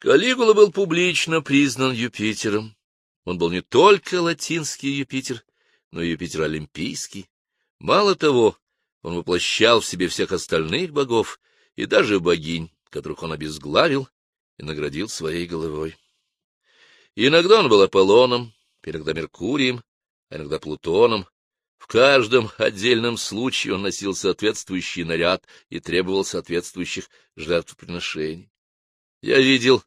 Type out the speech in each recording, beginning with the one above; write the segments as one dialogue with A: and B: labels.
A: Калигула был публично признан Юпитером. Он был не только латинский Юпитер, но и Юпитер Олимпийский. Мало того, он воплощал в себе всех остальных богов и даже богинь, которых он обезглавил и наградил своей головой. Иногда он был Аполлоном, иногда Меркурием, а иногда Плутоном. В каждом отдельном случае он носил соответствующий наряд и требовал соответствующих жертвоприношений. Я видел,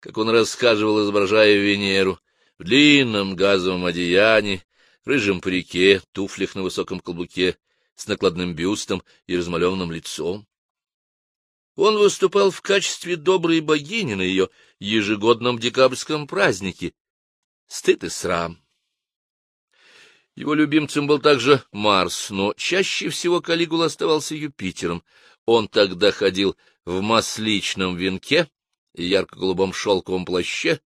A: как он расхаживал, изображая Венеру, в длинном газовом одеянии, рыжем парике, туфлях на высоком каблуке, с накладным бюстом и размалеванным лицом. Он выступал в качестве доброй богини на ее ежегодном декабрьском празднике. Стыд и срам. Его любимцем был также Марс, но чаще всего Калигула оставался Юпитером. Он тогда ходил в масличном венке и ярко-голубом шелковом плаще,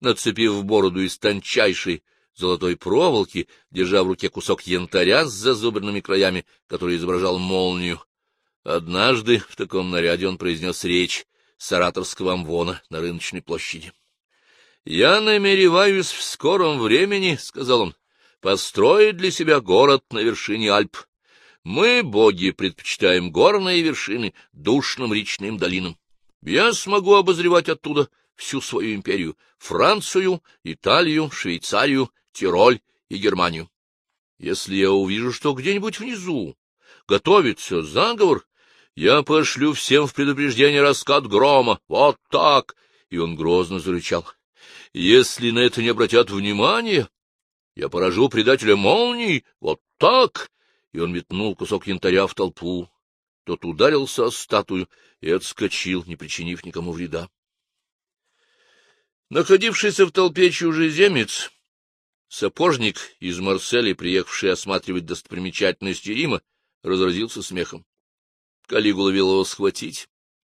A: нацепив бороду из тончайшей золотой проволоки, держа в руке кусок янтаря с зазубренными краями, который изображал молнию. Однажды в таком наряде он произнес речь сараторского амвона на рыночной площади. — Я намереваюсь в скором времени, — сказал он, — построить для себя город на вершине Альп. Мы, боги, предпочитаем горные вершины душным речным долинам. Я смогу обозревать оттуда всю свою империю — Францию, Италию, Швейцарию, Тироль и Германию. Если я увижу, что где-нибудь внизу готовится заговор, я пошлю всем в предупреждение раскат грома. Вот так! И он грозно зарычал. Если на это не обратят внимания, я поражу предателя молний. Вот так! И он метнул кусок янтаря в толпу. Тот ударился о статую и отскочил, не причинив никому вреда. Находившийся в толпе чужеземец, сапожник из Марселя, приехавший осматривать достопримечательности Рима, разразился смехом. Калигула велел его схватить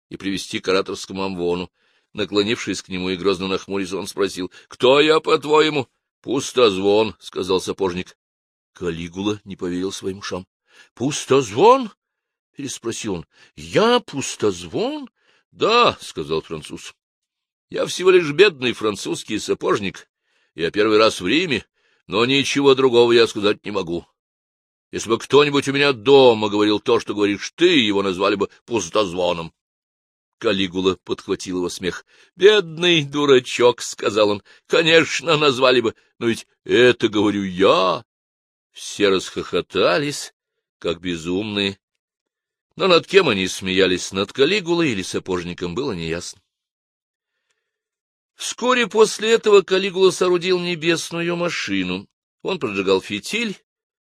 A: и привести к ораторскому амвону. Наклонившись к нему и грозно нахмурясь, он спросил, — Кто я, по-твоему? — Пустозвон, — сказал сапожник. Калигула не поверил своим ушам. — Пустозвон? — переспросил он. — Я пустозвон? — Да, — сказал француз. — Я всего лишь бедный французский сапожник. Я первый раз в Риме, но ничего другого я сказать не могу. Если бы кто-нибудь у меня дома говорил то, что говоришь ты, его назвали бы пустозвоном. Калигула подхватил его смех. — Бедный дурачок, — сказал он. — Конечно, назвали бы, но ведь это говорю я. Все расхохотались, как безумные. Но над кем они смеялись, над Калигулой или сапожником, было неясно. Вскоре после этого Калигула соорудил небесную машину. Он поджигал фитиль,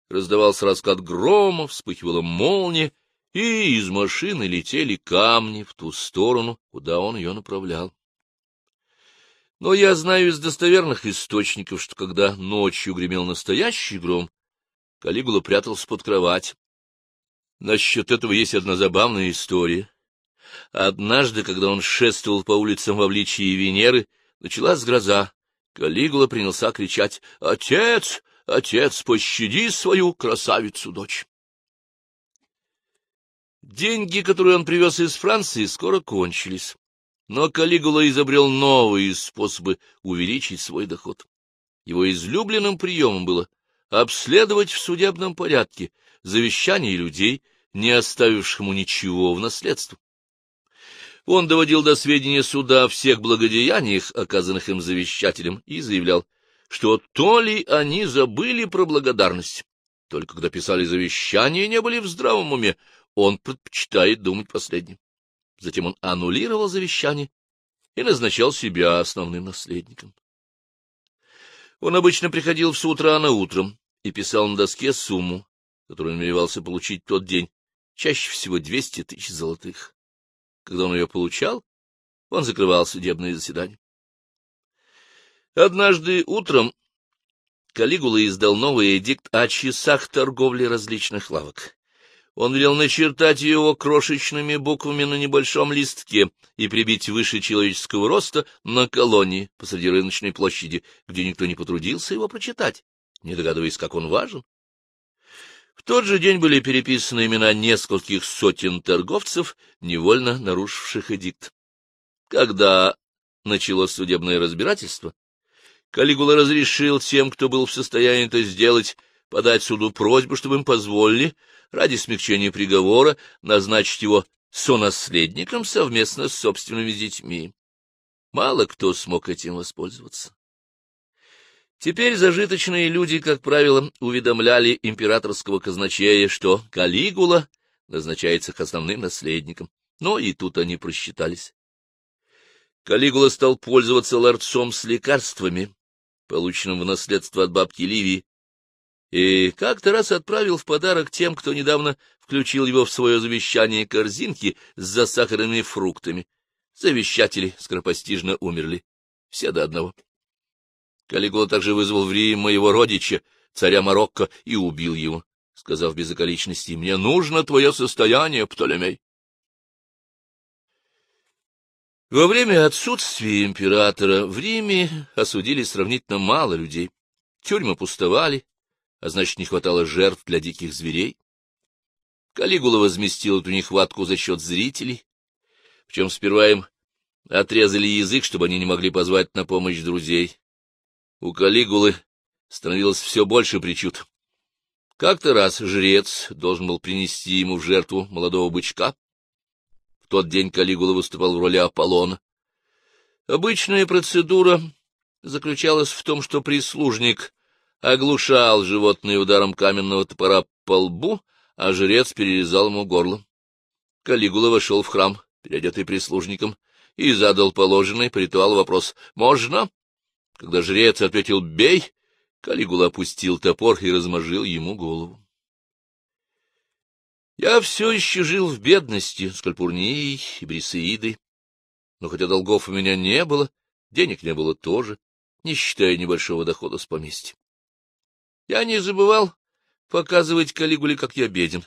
A: раздавался раскат грома, вспыхивала молния, и из машины летели камни в ту сторону, куда он ее направлял. Но я знаю из достоверных источников, что когда ночью гремел настоящий гром, Калигула прятался под кровать. Насчет этого есть одна забавная история. Однажды, когда он шествовал по улицам в обличии Венеры, началась гроза. Калигула принялся кричать «Отец! Отец, пощади свою красавицу-дочь. Деньги, которые он привез из Франции, скоро кончились. Но Калигула изобрел новые способы увеличить свой доход. Его излюбленным приемом было обследовать в судебном порядке завещания людей, не оставивших ему ничего в наследство. Он доводил до сведения суда о всех благодеяниях, оказанных им завещателем, и заявлял, что то ли они забыли про благодарность, только когда писали завещание, не были в здравом уме, он предпочитает думать последним. Затем он аннулировал завещание и назначал себя основным наследником. Он обычно приходил в суд рано утром и писал на доске сумму, которую намеревался получить в тот день, чаще всего 200 тысяч золотых. Когда он ее получал, он закрывал судебное заседание. Однажды утром Калигула издал новый эдикт о часах торговли различных лавок. Он велел начертать его крошечными буквами на небольшом листке и прибить выше человеческого роста на колонии посреди рыночной площади, где никто не потрудился его прочитать, не догадываясь, как он важен. В тот же день были переписаны имена нескольких сотен торговцев, невольно нарушивших эдикт. Когда началось судебное разбирательство, Калигула разрешил тем, кто был в состоянии это сделать, подать суду просьбу, чтобы им позволили, ради смягчения приговора, назначить его сонаследником совместно с собственными детьми. Мало кто смог этим воспользоваться. Теперь зажиточные люди, как правило, уведомляли императорского казначея, что Калигула назначается их основным наследником, но и тут они просчитались. Калигула стал пользоваться ларцом с лекарствами, полученным в наследство от бабки Ливии, и как-то раз отправил в подарок тем, кто недавно включил его в свое завещание корзинки с засахаренными фруктами. Завещатели скоропостижно умерли, все до одного. Калигула также вызвал в Рим моего родича, царя Марокко, и убил его, сказав без околичности, «Мне нужно твое состояние, Птолемей». Во время отсутствия императора в Риме осудили сравнительно мало людей. Тюрьмы пустовали, а значит, не хватало жертв для диких зверей. Калигула возместил эту нехватку за счет зрителей, причем сперва им отрезали язык, чтобы они не могли позвать на помощь друзей. У Калигулы становилось все больше причуд. Как-то раз жрец должен был принести ему в жертву молодого бычка, тот день Калигула выступал в роли Аполлона. Обычная процедура заключалась в том, что прислужник оглушал животное ударом каменного топора по лбу, а жрец перерезал ему горло. Калигула вошел в храм, переодетый прислужником, и задал положенный по ритуалу вопрос «Можно?». Когда жрец ответил «Бей!», Калигула опустил топор и размажил ему голову. Я все еще жил в бедности, с Кальпурнией и Брисеидой, но хотя долгов у меня не было, денег не было тоже, не считая небольшого дохода с поместья. Я не забывал показывать Калигуле, как я беден,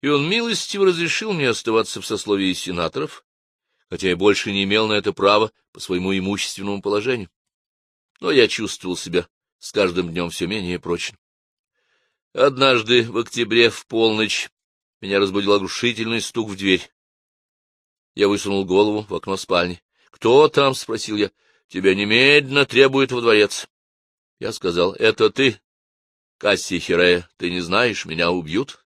A: и он милостиво разрешил мне оставаться в сословии сенаторов, хотя я больше не имел на это права по своему имущественному положению. Но я чувствовал себя с каждым днем все менее прочным. Однажды в октябре в полночь меня разбудил оглушительный стук в дверь. Я высунул голову в окно спальни. — Кто там? — спросил я. — Тебя немедленно требует во дворец. Я сказал, — это ты, Кассий Хирея, ты не знаешь, меня убьют.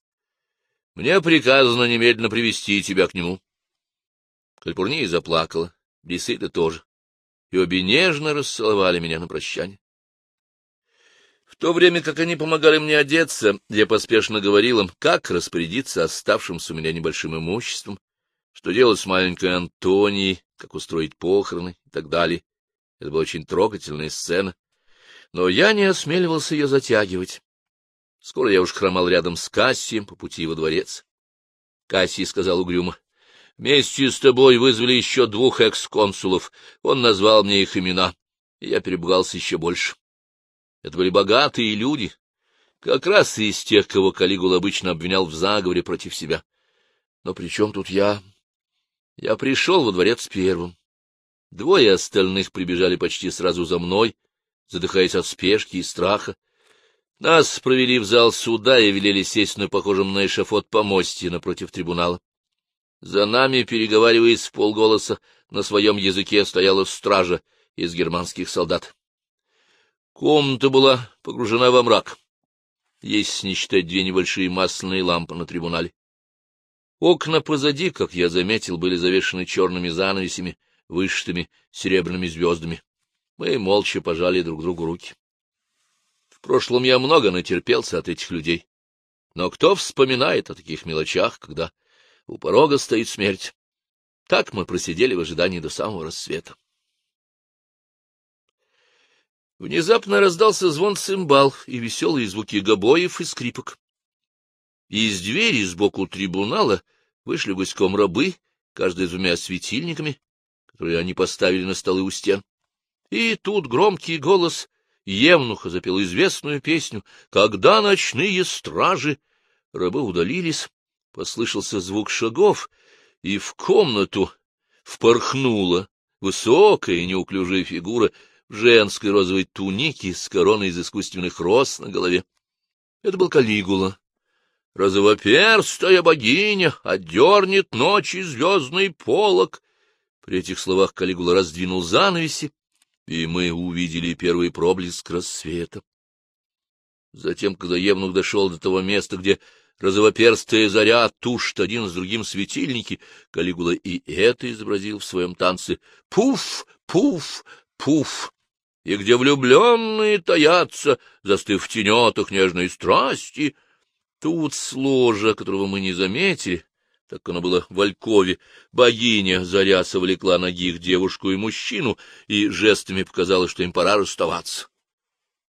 A: Мне приказано немедленно привести тебя к нему. Кальпурния заплакала, Брисида тоже, и обе нежно расцеловали меня на прощание. В то время, как они помогали мне одеться, я поспешно говорил им, как распорядиться оставшимся у меня небольшим имуществом, что делать с маленькой Антонией, как устроить похороны и так далее. Это была очень трогательная сцена, но я не осмеливался ее затягивать. Скоро я уж хромал рядом с Кассием по пути во дворец. Кассий сказал угрюмо, — Вместе с тобой вызвали еще двух экс-консулов. Он назвал мне их имена, я перебугался еще больше. Это были богатые люди, как раз из тех, кого Калигул обычно обвинял в заговоре против себя. Но при чем тут я? Я пришел во дворец первым. Двое остальных прибежали почти сразу за мной, задыхаясь от спешки и страха. Нас провели в зал суда и велели сесть на похожем на эшафот помосте напротив трибунала. За нами, переговариваясь в полголоса, на своем языке стояла стража из германских солдат. Комната была погружена во мрак, если не считать две небольшие масляные лампы на трибунале. Окна позади, как я заметил, были завешены черными занавесями, вышитыми серебряными звездами. Мы молча пожали друг другу руки. В прошлом я много натерпелся от этих людей. Но кто вспоминает о таких мелочах, когда у порога стоит смерть? Так мы просидели в ожидании до самого рассвета. Внезапно раздался звон цимбал и веселые звуки гобоев и скрипок. Из двери сбоку трибунала вышли гуськом рабы, каждый с двумя светильниками, которые они поставили на столы у стен. И тут громкий голос Евнуха запел известную песню «Когда ночные стражи...» Рабы удалились, послышался звук шагов, и в комнату впорхнула высокая и неуклюжая фигура в женской розовой тунике с короной из искусственных роз на голове. Это был Калигула. Розовоперстая богиня отдернет ночи звездный полог. При этих словах Калигула раздвинул занавеси, и мы увидели первый проблеск рассвета. Затем, когда Евнух дошел до того места, где розовоперстая заря тушит один с другим светильники, Калигула и это изобразил в своем танце «Пуф! Пуф! Пуф!» и где влюбленные таятся, застыв в тенетах нежной страсти. Тут сложа, которого мы не заметили, так оно было в Алькове, богиня Заря совлекла ногих девушку и мужчину и жестами показала, что им пора расставаться.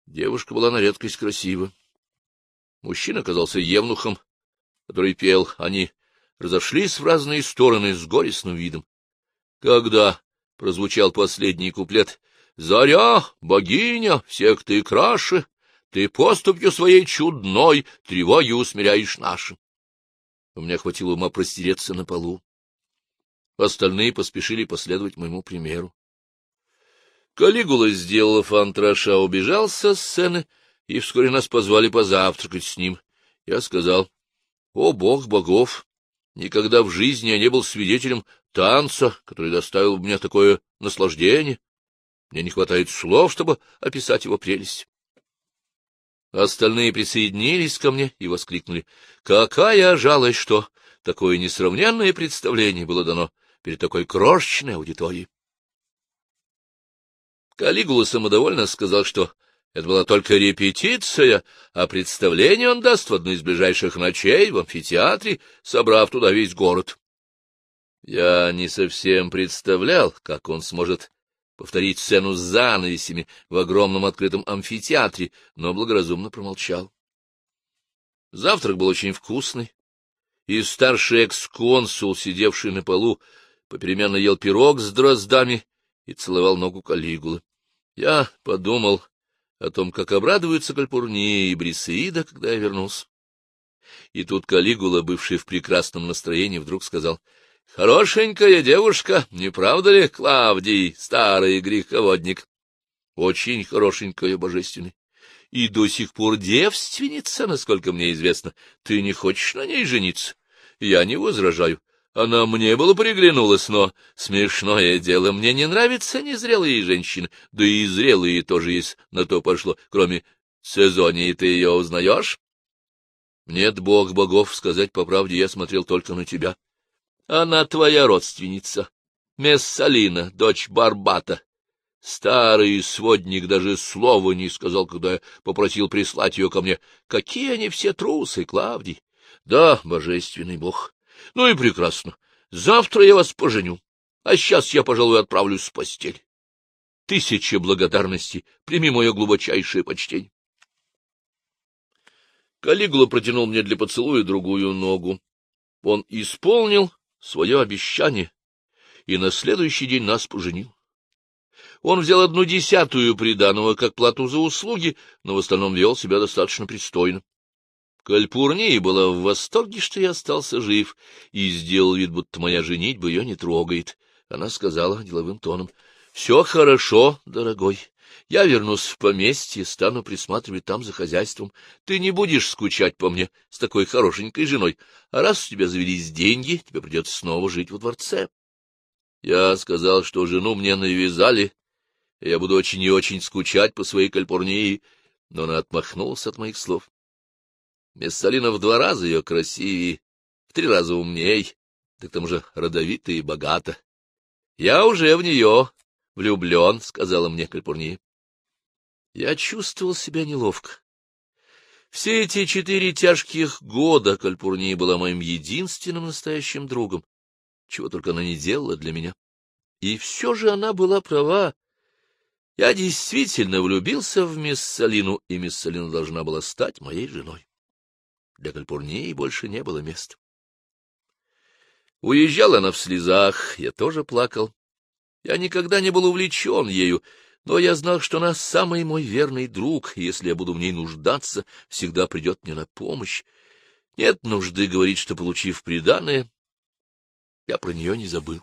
A: Девушка была на редкость красива. Мужчина оказался евнухом, который пел. Они разошлись в разные стороны с горестным видом. Когда прозвучал последний куплет «Заря, богиня, всех ты краше, ты поступью своей чудной тревоги усмиряешь наши». У меня хватило ума простереться на полу. Остальные поспешили последовать моему примеру. Калигула, сделав антраша, убежал со сцены, и вскоре нас позвали позавтракать с ним. Я сказал, — О, бог богов! Никогда в жизни я не был свидетелем танца, который доставил мне такое наслаждение. Мне не хватает слов, чтобы описать его прелесть. Остальные присоединились ко мне и воскликнули. Какая жалость, что такое несравненное представление было дано перед такой крошечной аудиторией. Калигула самодовольно сказал, что это была только репетиция, а представление он даст в одну из ближайших ночей в амфитеатре, собрав туда весь город. Я не совсем представлял, как он сможет повторить сцену с занавесями в огромном открытом амфитеатре, но благоразумно промолчал. Завтрак был очень вкусный, и старший экс-консул, сидевший на полу, попеременно ел пирог с дроздами и целовал ногу Калигулы. Я подумал о том, как обрадуются Кальпурния и Брисеида, когда я вернулся. И тут Калигула, бывший в прекрасном настроении, вдруг сказал —— Хорошенькая девушка, не правда ли, Клавдий, старый греховодник? — Очень хорошенькая, божественный. И до сих пор девственница, насколько мне известно. Ты не хочешь на ней жениться? Я не возражаю. Она мне было приглянулась, но смешное дело, мне не нравятся незрелые женщины, да и зрелые тоже есть на то пошло, кроме Сезонии ты ее узнаешь? Нет, бог богов, сказать по правде, я смотрел только на тебя. Она твоя родственница, Мессалина, дочь Барбата. Старый сводник даже слова не сказал, когда я попросил прислать ее ко мне. Какие они все трусы, Клавдий! Да, божественный бог. Ну и прекрасно. Завтра я вас поженю, а сейчас я, пожалуй, отправлюсь в постель. Тысяча благодарностей. Прими мое глубочайшее почтение. Калигула протянул мне для поцелуя другую ногу. Он исполнил свое обещание и на следующий день нас поженил. Он взял одну десятую приданого как плату за услуги, но в остальном вел себя достаточно пристойно. Кальпурния была в восторге, что я остался жив, и сделал вид, будто моя женитьба ее не трогает. Она сказала деловым тоном, — Все хорошо, дорогой. Я вернусь в поместье, стану присматривать там за хозяйством. Ты не будешь скучать по мне с такой хорошенькой женой, а раз у тебя завелись деньги, тебе придется снова жить во дворце. Я сказал, что жену мне навязали, и я буду очень и очень скучать по своей кальпурнии, но она отмахнулась от моих слов. Мессалина в два раза ее красивее, в три раза умней, да к тому же родовита и богата. Я уже в нее влюблен, — сказала мне Кальпурния. Я чувствовал себя неловко. Все эти четыре тяжких года Кальпурния была моим единственным настоящим другом, чего только она не делала для меня. И все же она была права. Я действительно влюбился в мисс Салину, и мисс Салина должна была стать моей женой. Для Кальпурнии больше не было места. Уезжала она в слезах, я тоже плакал. Я никогда не был увлечен ею, но я знал, что она самый мой верный друг, и если я буду в ней нуждаться, всегда придет мне на помощь. Нет нужды говорить, что, получив приданое, я про нее не забыл.